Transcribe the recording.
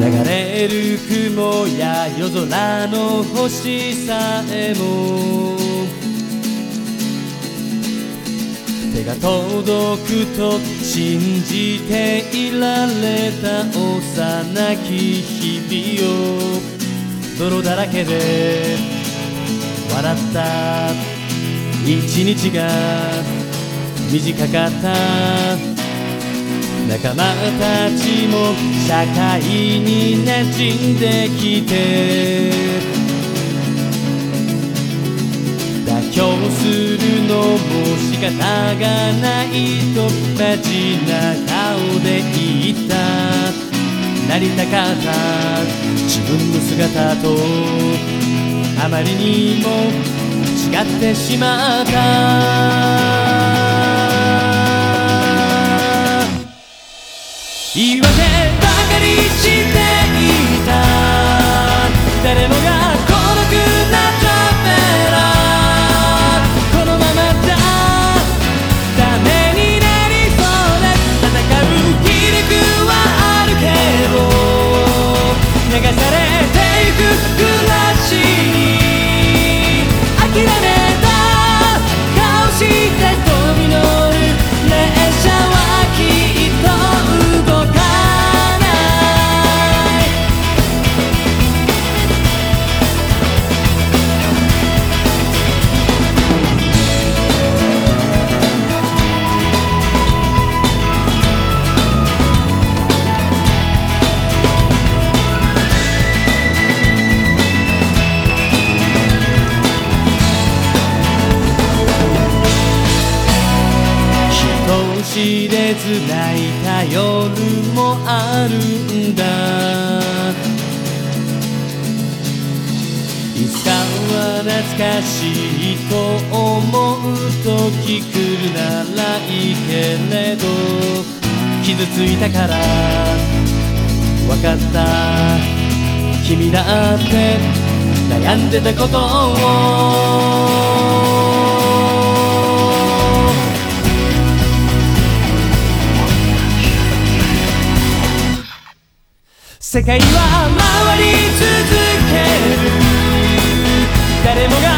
流れる雲や夜空の星さえも。手が届くと信じていられた幼き日々を。泥だらけで笑った。一日が短かった。仲間たちも社会に馴染んできて。妥協するのも仕方がないとマジな顔で言った。なりたかった自分の姿とあまりにも違ってしまった。言い訳人知れず泣いた夜もあるんだ。いつかは懐かしいと思う時来るならいいけれど傷ついたから分かった。君だって悩んでたことを世界は回り続ける。誰もが